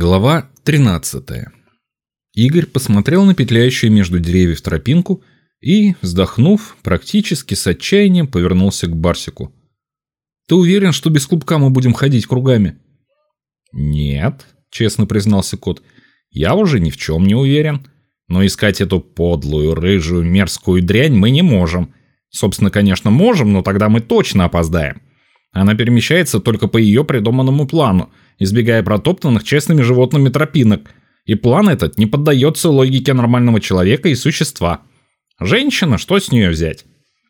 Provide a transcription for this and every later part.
Глава 13. Игорь посмотрел на петляющую между деревьев тропинку и, вздохнув, практически с отчаянием повернулся к Барсику. «Ты уверен, что без клубка мы будем ходить кругами?» «Нет», — честно признался кот, — «я уже ни в чем не уверен. Но искать эту подлую, рыжую, мерзкую дрянь мы не можем. Собственно, конечно, можем, но тогда мы точно опоздаем. Она перемещается только по ее придуманному плану — избегая протоптанных честными животными тропинок, и план этот не поддается логике нормального человека и существа. Женщина, что с нее взять?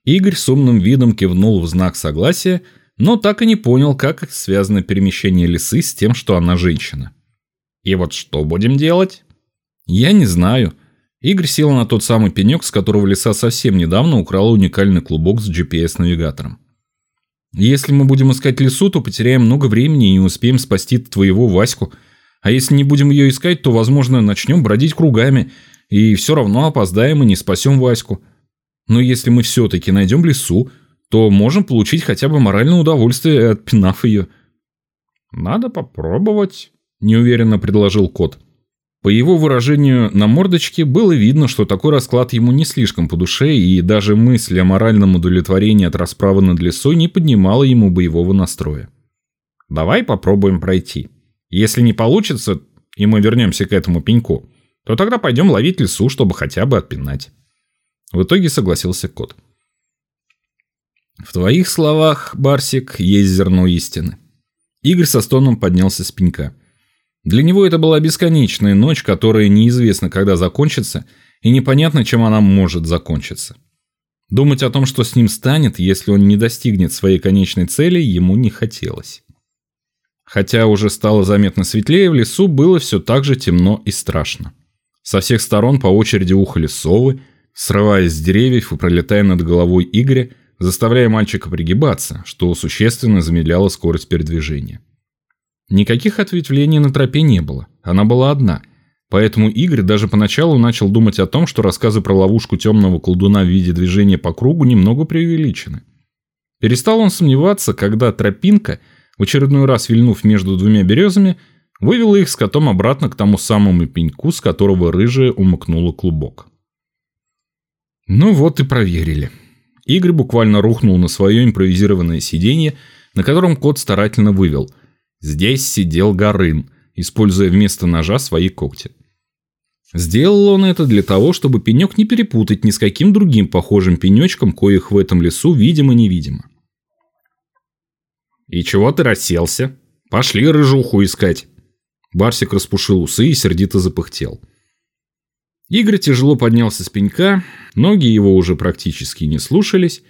Игорь с умным видом кивнул в знак согласия, но так и не понял, как связано перемещение лисы с тем, что она женщина. И вот что будем делать? Я не знаю. Игорь сел на тот самый пенек, с которого лиса совсем недавно украла уникальный клубок с GPS-навигатором. Если мы будем искать лесу, то потеряем много времени и не успеем спасти твоего Ваську. А если не будем ее искать, то, возможно, начнем бродить кругами, и все равно опоздаем и не спасем Ваську. Но если мы все-таки найдем лесу, то можем получить хотя бы моральное удовольствие, отпинав ее. «Надо попробовать», – неуверенно предложил кот. По его выражению на мордочке было видно, что такой расклад ему не слишком по душе, и даже мысль о моральном удовлетворении от расправы над лесой не поднимала ему боевого настроя. «Давай попробуем пройти. Если не получится, и мы вернемся к этому пеньку, то тогда пойдем ловить лесу, чтобы хотя бы отпинать». В итоге согласился кот. «В твоих словах, Барсик, есть зерно истины». Игорь со стоном поднялся с пенька. Для него это была бесконечная ночь, которая неизвестно, когда закончится, и непонятно, чем она может закончиться. Думать о том, что с ним станет, если он не достигнет своей конечной цели, ему не хотелось. Хотя уже стало заметно светлее, в лесу было все так же темно и страшно. Со всех сторон по очереди ухали совы, срываясь с деревьев и пролетая над головой Игоря, заставляя мальчика пригибаться, что существенно замедляло скорость передвижения. Никаких ответвлений на тропе не было, она была одна. Поэтому Игорь даже поначалу начал думать о том, что рассказы про ловушку темного колдуна в виде движения по кругу немного преувеличены. Перестал он сомневаться, когда тропинка, в очередной раз вильнув между двумя березами, вывела их с котом обратно к тому самому пеньку, с которого рыжая умыкнула клубок. Ну вот и проверили. Игорь буквально рухнул на свое импровизированное сиденье, на котором кот старательно вывел – Здесь сидел Горын, используя вместо ножа свои когти. Сделал он это для того, чтобы пенек не перепутать ни с каким другим похожим пенечком, коих в этом лесу видимо-невидимо. «И чего ты расселся? Пошли рыжуху искать!» Барсик распушил усы и сердито запыхтел. Игорь тяжело поднялся с пенька, ноги его уже практически не слушались,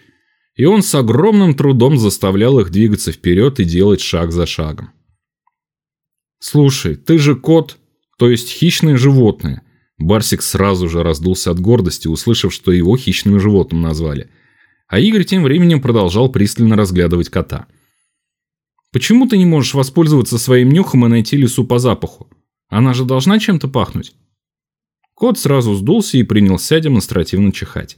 и он с огромным трудом заставлял их двигаться вперед и делать шаг за шагом. «Слушай, ты же кот, то есть хищное животное». Барсик сразу же раздулся от гордости, услышав, что его хищным животным назвали. А Игорь тем временем продолжал пристально разглядывать кота. «Почему ты не можешь воспользоваться своим нюхом и найти лису по запаху? Она же должна чем-то пахнуть». Кот сразу сдулся и принялся демонстративно чихать.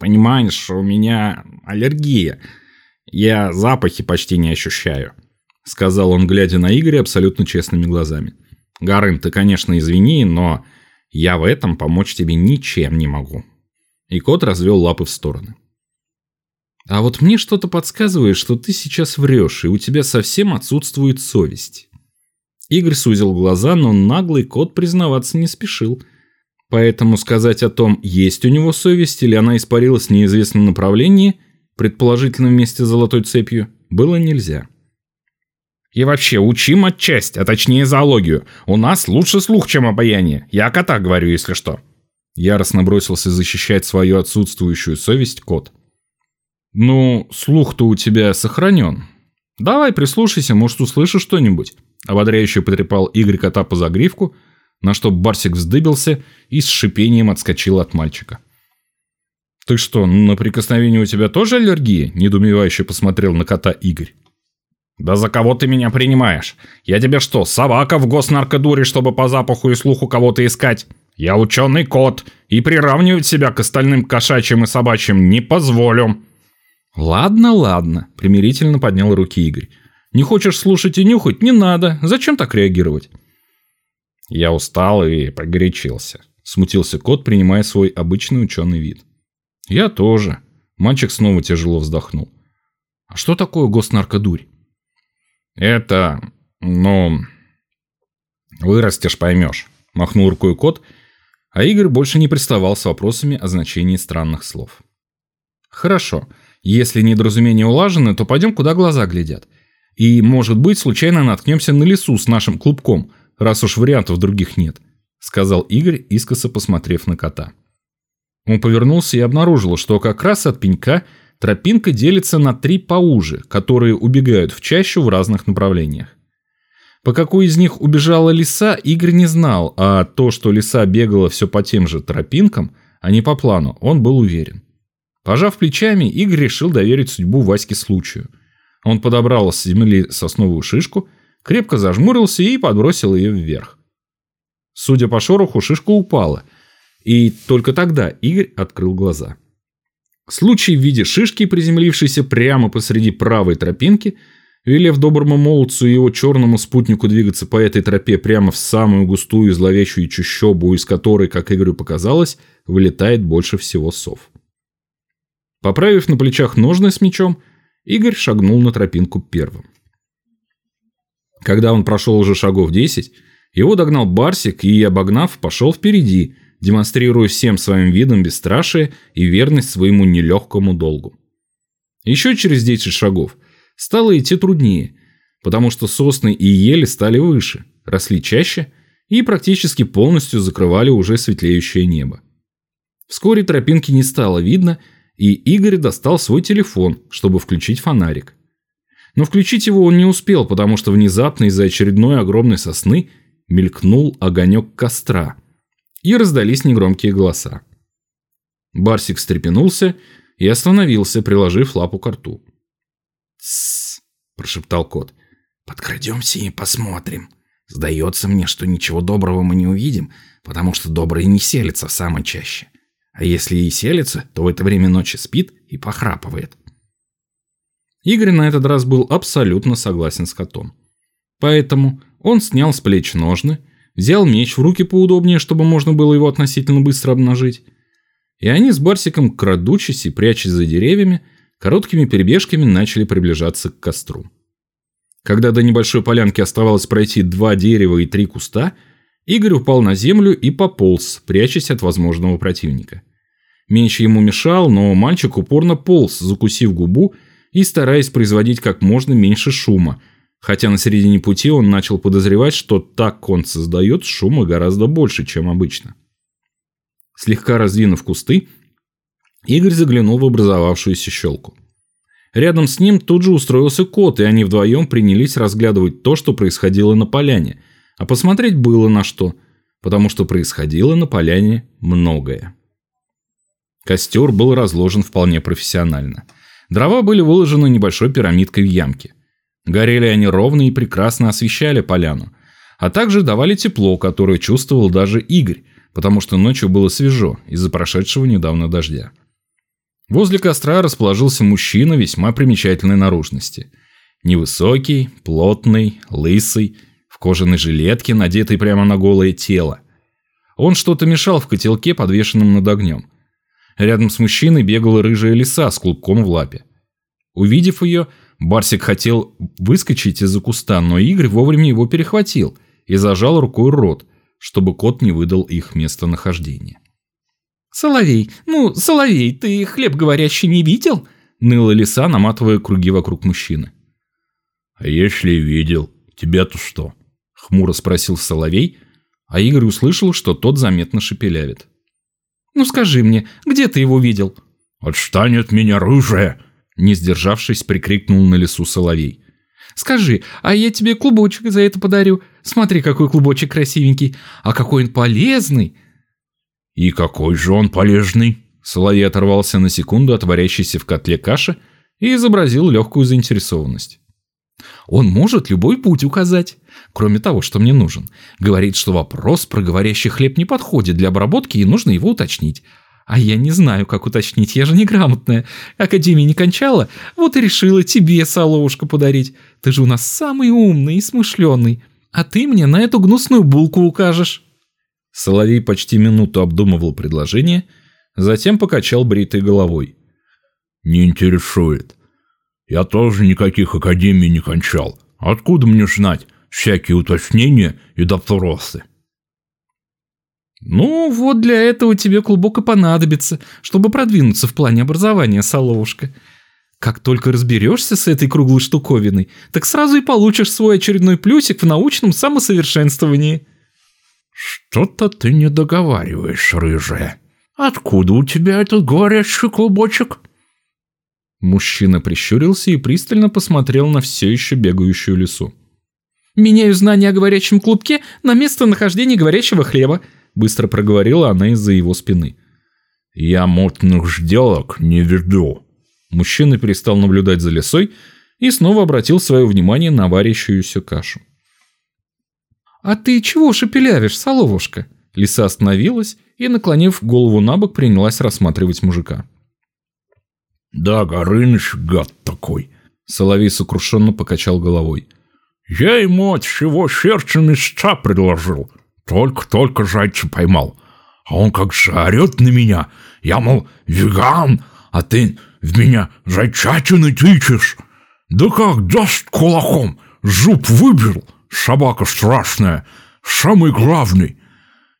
«Понимаешь, у меня аллергия. Я запахи почти не ощущаю». — сказал он, глядя на Игоря абсолютно честными глазами. «Гарын, ты, конечно, извини, но я в этом помочь тебе ничем не могу». И кот развел лапы в стороны. «А вот мне что-то подсказывает, что ты сейчас врешь, и у тебя совсем отсутствует совесть». Игорь сузил глаза, но наглый кот признаваться не спешил. Поэтому сказать о том, есть у него совесть или она испарилась в неизвестном направлении, предположительно вместе с золотой цепью, было нельзя. И вообще, учим отчасть, а точнее зоологию. У нас лучше слух, чем обаяние. Я кота говорю, если что». Яростно бросился защищать свою отсутствующую совесть кот. «Ну, слух-то у тебя сохранен. Давай прислушайся, может, услышишь что-нибудь». Ободряюще потрепал Игорь кота по загривку, на что Барсик вздыбился и с шипением отскочил от мальчика. «Ты что, на прикосновение у тебя тоже аллергия?» – недоумевающе посмотрел на кота Игорь. «Да за кого ты меня принимаешь? Я тебе что, собака в госнаркодуре, чтобы по запаху и слуху кого-то искать? Я ученый кот, и приравнивать себя к остальным кошачьим и собачьим не позволю». «Ладно, ладно», — примирительно поднял руки Игорь. Не хочешь слушать и нюхать? Не надо. Зачем так реагировать? Я устал и погорячился. Смутился кот, принимая свой обычный ученый вид. Я тоже. Мальчик снова тяжело вздохнул. А что такое госнаркодурь? Это, ну, вырастешь, поймешь. Махнул рукой кот, а Игорь больше не приставал с вопросами о значении странных слов. Хорошо. Если недоразумения улажены, то пойдем, куда глаза глядят. И, может быть, случайно наткнемся на лесу с нашим клубком, раз уж вариантов других нет», — сказал Игорь, искоса посмотрев на кота. Он повернулся и обнаружил, что как раз от пенька тропинка делится на три поуже, которые убегают в чащу в разных направлениях. По какой из них убежала лиса, Игорь не знал, а то, что лиса бегала все по тем же тропинкам, а не по плану, он был уверен. Пожав плечами, Игорь решил доверить судьбу Ваське случаю. Он подобрал с земли сосновую шишку, крепко зажмурился и подбросил ее вверх. Судя по шороху, шишка упала, и только тогда Игорь открыл глаза. Случай в виде шишки, приземлившейся прямо посреди правой тропинки, велев доброму молодцу и его черному спутнику двигаться по этой тропе прямо в самую густую и зловещую чащобу, из которой, как Игорю показалось, вылетает больше всего сов. Поправив на плечах ножны с мечом, Игорь шагнул на тропинку первым. Когда он прошел уже шагов 10, его догнал Барсик и, обогнав, пошел впереди, демонстрируя всем своим видом бесстрашие и верность своему нелегкому долгу. Еще через 10 шагов стало идти труднее, потому что сосны и ели стали выше, росли чаще и практически полностью закрывали уже светлеющее небо. Вскоре тропинки не стало видно, и Игорь достал свой телефон, чтобы включить фонарик. Но включить его он не успел, потому что внезапно из-за очередной огромной сосны мелькнул огонек костра, и раздались негромкие голоса. Барсик встрепенулся и остановился, приложив лапу к рту. «Тссс», – прошептал кот, – «подкрадемся и посмотрим. Сдается мне, что ничего доброго мы не увидим, потому что добрые не селятся самой чаще. А если и селится, то в это время ночи спит и похрапывает. Игорь на этот раз был абсолютно согласен с котом. Поэтому он снял с плеч ножны, взял меч в руки поудобнее, чтобы можно было его относительно быстро обнажить, и они с Барсиком, крадучись и прячась за деревьями, короткими перебежками начали приближаться к костру. Когда до небольшой полянки оставалось пройти два дерева и три куста – Игорь упал на землю и пополз, прячась от возможного противника. Меч ему мешал, но мальчик упорно полз, закусив губу и стараясь производить как можно меньше шума, хотя на середине пути он начал подозревать, что так он создает шума гораздо больше, чем обычно. Слегка раздвинув кусты, Игорь заглянул в образовавшуюся щелку. Рядом с ним тут же устроился кот, и они вдвоем принялись разглядывать то, что происходило на поляне – а посмотреть было на что, потому что происходило на поляне многое. Костер был разложен вполне профессионально. Дрова были выложены небольшой пирамидкой в ямке. Горели они ровно и прекрасно освещали поляну, а также давали тепло, которое чувствовал даже Игорь, потому что ночью было свежо из-за прошедшего недавно дождя. Возле костра расположился мужчина весьма примечательной наружности. Невысокий, плотный, лысый – кожаной жилетке, надетой прямо на голое тело. Он что-то мешал в котелке, подвешенном над огнем. Рядом с мужчиной бегала рыжая лиса с клубком в лапе. Увидев ее, Барсик хотел выскочить из-за куста, но Игорь вовремя его перехватил и зажал рукой рот, чтобы кот не выдал их местонахождение. «Соловей, ну, Соловей, ты хлеб говорящий не видел?» ныла лиса, наматывая круги вокруг мужчины. «А если видел, тебя-то что?» Хмуро спросил Соловей, а Игорь услышал, что тот заметно шепелявит. «Ну скажи мне, где ты его видел?» «Отстань от меня, рыжая!» Не сдержавшись, прикрикнул на лесу Соловей. «Скажи, а я тебе клубочек за это подарю. Смотри, какой клубочек красивенький. А какой он полезный!» «И какой же он полезный?» Соловей оторвался на секунду от варящейся в котле каши и изобразил легкую заинтересованность. Он может любой путь указать, кроме того, что мне нужен. Говорит, что вопрос про говорящий хлеб не подходит для обработки и нужно его уточнить. А я не знаю, как уточнить, я же неграмотная. Академии не кончала, вот и решила тебе соловушка подарить. Ты же у нас самый умный и смышленый. А ты мне на эту гнусную булку укажешь. Соловей почти минуту обдумывал предложение, затем покачал бритой головой. «Не интересует. Я тоже никаких академий не кончал. Откуда мне знать всякие уточнения и допросы?» «Ну, вот для этого тебе клубок и понадобится, чтобы продвинуться в плане образования, Соловушка. Как только разберешься с этой круглой штуковиной, так сразу и получишь свой очередной плюсик в научном самосовершенствовании». «Что-то ты не договариваешь, рыжая. Откуда у тебя этот говорящий клубочек?» Мужчина прищурился и пристально посмотрел на все еще бегающую лису. «Меняю знания о говорящем клубке на место нахождения говорящего хлеба», быстро проговорила она из-за его спины. «Я мутных сделок не веду». Мужчина перестал наблюдать за лисой и снова обратил свое внимание на варящуюся кашу. «А ты чего шепелявишь, соловушка?» Лиса остановилась и, наклонив голову на бок, принялась рассматривать мужика. «Да, Горыныч, гад такой!» Соловей сокрушенно покачал головой. «Я ему от всего сердца места предложил. Только-только зайца поймал. А он как заорет на меня. Я, мол, веган, а ты в меня зайчатины тычешь. Да как даст кулаком, зуб выбил, собака страшная, самый главный.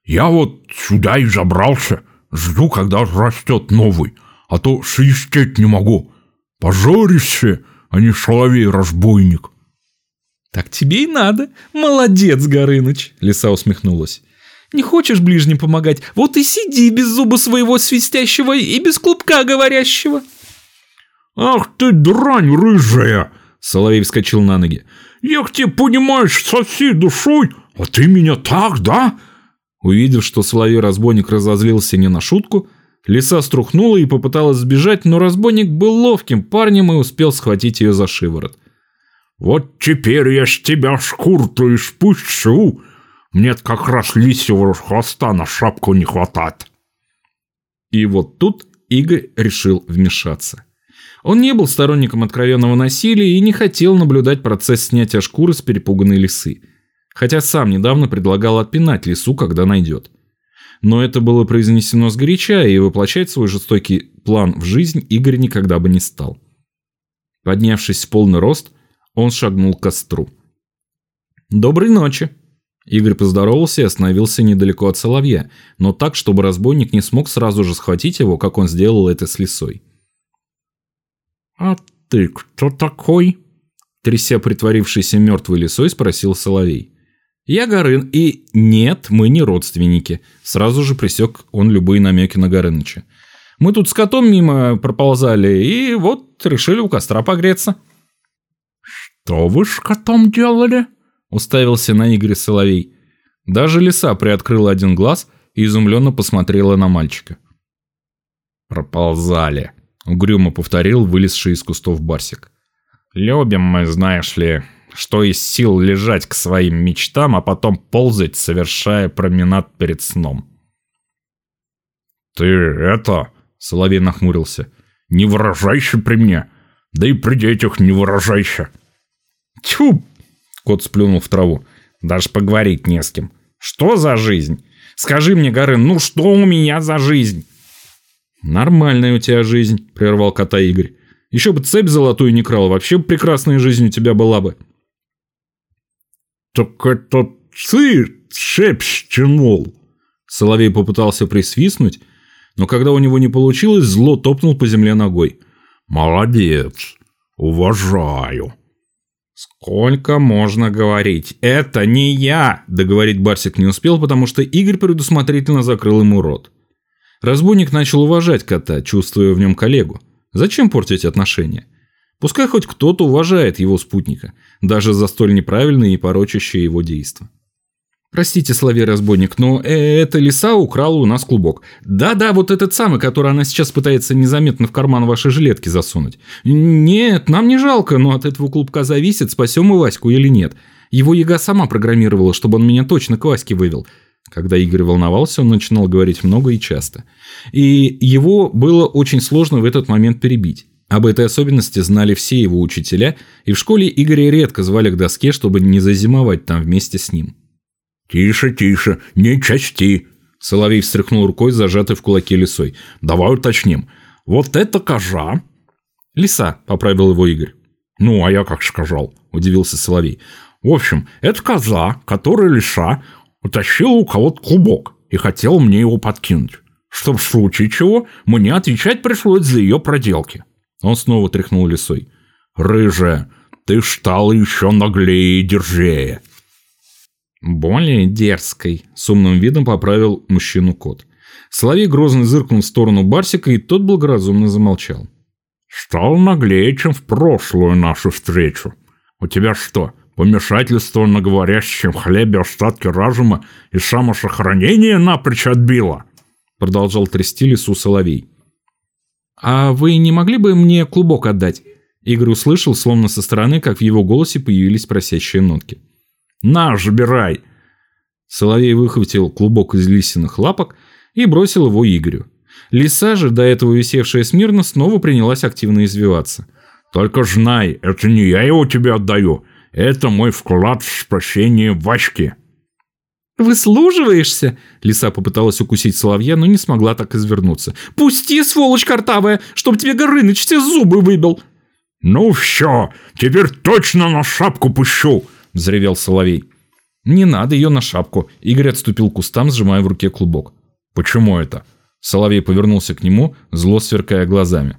Я вот сюда и забрался, жду, когда растет новый, а то свистеть не могу. Позоришься, а не соловей-разбойник. «Так тебе и надо. Молодец, Горыныч!» — лиса усмехнулась. «Не хочешь ближним помогать? Вот и сиди без зуба своего свистящего и без клубка говорящего!» «Ах ты, дрань рыжая!» — Соловей вскочил на ноги. «Я к тебе, понимаешь, со всей душой, а ты меня так, да?» Увидев, что Соловей-разбойник разозлился не на шутку, лиса струхнула и попыталась сбежать, но разбойник был ловким парнем и успел схватить ее за шиворот. Вот теперь я с тебя шкурту и спущу. Мне как раз лисьего хвоста на шапку не хватает. И вот тут Игорь решил вмешаться. Он не был сторонником откровенного насилия и не хотел наблюдать процесс снятия шкуры с перепуганной лисы. Хотя сам недавно предлагал отпинать лису, когда найдет. Но это было произнесено сгоряча, и воплощать свой жестокий план в жизнь Игорь никогда бы не стал. Поднявшись в полный рост, он шагнул к костру. «Доброй ночи!» Игорь поздоровался и остановился недалеко от соловья, но так, чтобы разбойник не смог сразу же схватить его, как он сделал это с лисой. «А ты кто такой?» Тряся притворившейся мертвой лисой, спросил Соловей. «Я Горын, и нет, мы не родственники», сразу же присек он любые намеки на Горыныча. «Мы тут с котом мимо проползали, и вот решили у костра погреться». «Что вы с котом делали?» – уставился на Игоря Соловей. Даже лиса приоткрыла один глаз и изумленно посмотрела на мальчика. «Проползали», – угрюмо повторил вылезший из кустов Барсик. «Любим мы, знаешь ли, что из сил лежать к своим мечтам, а потом ползать, совершая променад перед сном». «Ты это...» — Соловей нахмурился. «Не выражайся при мне, да и при детях не выражайся». Тьфу! Кот сплюнул в траву. Даже поговорить не с кем. Что за жизнь? Скажи мне, Горын, ну что у меня за жизнь? Нормальная у тебя жизнь, прервал кота Игорь. Еще бы цепь золотую не крал, вообще прекрасная жизнь у тебя была бы. Так это ты цепь стянул. Соловей попытался присвистнуть, но когда у него не получилось, зло топнул по земле ногой. Молодец, уважаю. «Сколько можно говорить? Это не я!» Договорить Барсик не успел, потому что Игорь предусмотрительно закрыл ему рот. Разбойник начал уважать кота, чувствуя в нем коллегу. Зачем портить отношения? Пускай хоть кто-то уважает его спутника, даже за столь неправильные и порочащие его действия. Простите, Соловей-разбойник, но э, эта лиса украла у нас клубок. Да-да, вот этот самый, который она сейчас пытается незаметно в карман вашей жилетки засунуть. Нет, нам не жалко, но от этого клубка зависит, спасем мы Ваську или нет. Его яга сама программировала, чтобы он меня точно к Ваське вывел. Когда Игорь волновался, он начинал говорить много и часто. И его было очень сложно в этот момент перебить. Об этой особенности знали все его учителя, и в школе Игоря редко звали к доске, чтобы не зазимовать там вместе с ним. «Тише, тише, не части!» Соловей встряхнул рукой, зажатой в кулаке лисой. «Давай уточним. Вот это кожа!» «Лиса», — поправил его Игорь. «Ну, а я как сказал», — удивился Соловей. «В общем, это коза, которая лиса утащила у кого-то клубок и хотела мне его подкинуть, чтобы в случае чего мне отвечать пришлось за ее проделки». Он снова тряхнул лисой. «Рыжая, ты стала еще наглее и дерзее». «Более дерзкой», — с умным видом поправил мужчину кот. Соловей грозно зыркнул в сторону Барсика, и тот благоразумно замолчал. «Стал наглее, чем в прошлую нашу встречу. У тебя что, помешательство на говорящем хлебе остатки разума и самосохранение напрочь отбило?» Продолжал трясти лесу Соловей. «А вы не могли бы мне клубок отдать?» Игорь услышал, словно со стороны, как в его голосе появились просящие нотки. «На, забирай!» Соловей выхватил клубок из лисиных лапок и бросил его Игорю. Лиса же, до этого висевшая смирно, снова принялась активно извиваться. «Только знай, это не я его тебе отдаю. Это мой вклад в спасение Васьки». «Выслуживаешься?» Лиса попыталась укусить соловья, но не смогла так извернуться. «Пусти, сволочь картавая, чтоб тебе Горыныч все зубы выбил!» «Ну все, теперь точно на шапку пущу!» – взревел соловей. «Не надо ее на шапку!» Игорь отступил к кустам, сжимая в руке клубок. «Почему это?» Соловей повернулся к нему, зло сверкая глазами.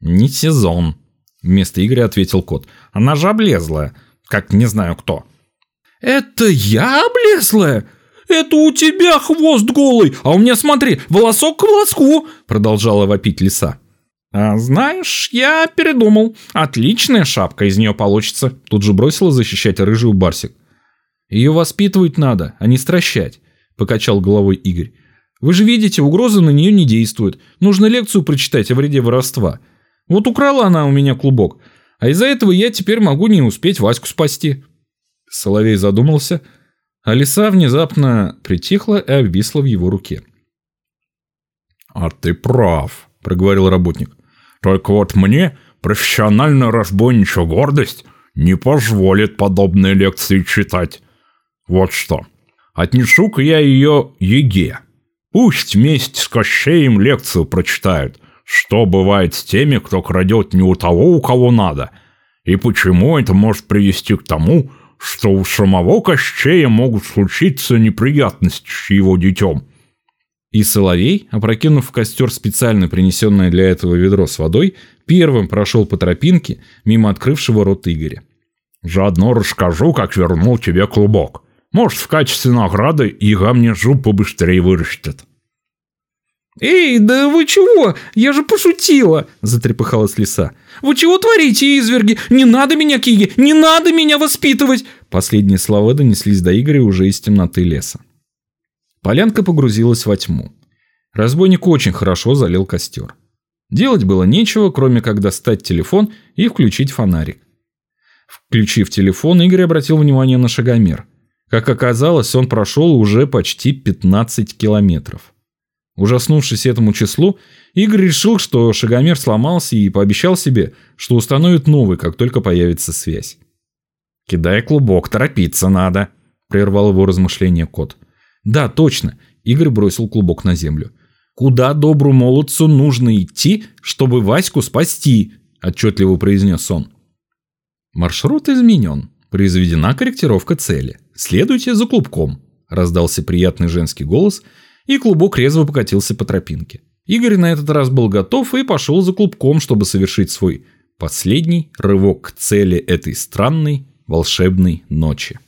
«Не сезон», — вместо Игоря ответил кот. «Она же облезлая, как не знаю кто». «Это я облезлая? Это у тебя хвост голый, а у меня, смотри, волосок к волоску!» Продолжала вопить лиса. «А знаешь, я передумал. Отличная шапка из нее получится», — тут же бросила защищать рыжую Барсик. «Ее воспитывать надо, а не стращать», — покачал головой Игорь. «Вы же видите, угрозы на нее не действуют. Нужно лекцию прочитать о вреде воровства. Вот украла она у меня клубок, а из-за этого я теперь могу не успеть Ваську спасти». Соловей задумался, а лиса внезапно притихла и обвисла в его руке. «А ты прав», — проговорил работник. «Только вот мне профессиональная разбойничья гордость не позволит подобные лекции читать. Вот что, отнесу-ка я ее Еге. Пусть вместе с Кощеем лекцию прочитают, что бывает с теми, кто крадет не у того, у кого надо, и почему это может привести к тому, что у самого Кощея могут случиться неприятности с его детем. И Соловей, опрокинув в костер специально принесенное для этого ведро с водой, первым прошел по тропинке мимо открывшего рот Игоря. «Заодно расскажу, как вернул тебе клубок. Может, в качестве награды Ига мне зуб побыстрее вырастет». «Эй, да вы чего? Я же пошутила!» – затрепыхалась лиса. «Вы чего творите, изверги? Не надо меня, Киги! Не надо меня воспитывать!» Последние слова донеслись до Игоря уже из темноты леса. Полянка погрузилась во тьму. Разбойник очень хорошо залил костер. Делать было нечего, кроме как достать телефон и включить фонарик. Включив телефон, Игорь обратил внимание на шагомер. Как оказалось, он прошел уже почти 15 километров. Ужаснувшись этому числу, Игорь решил, что шагомер сломался и пообещал себе, что установит новый, как только появится связь. «Кидай клубок, торопиться надо», – прервал его размышление кот. «Да, точно», – Игорь бросил клубок на землю. «Куда добру молодцу нужно идти, чтобы Ваську спасти?» – отчетливо произнес он. «Маршрут изменен. Произведена корректировка цели. Следуйте за клубком», – раздался приятный женский голос – и клубок резво покатился по тропинке. Игорь на этот раз был готов и пошел за клубком, чтобы совершить свой последний рывок к цели этой странной волшебной ночи.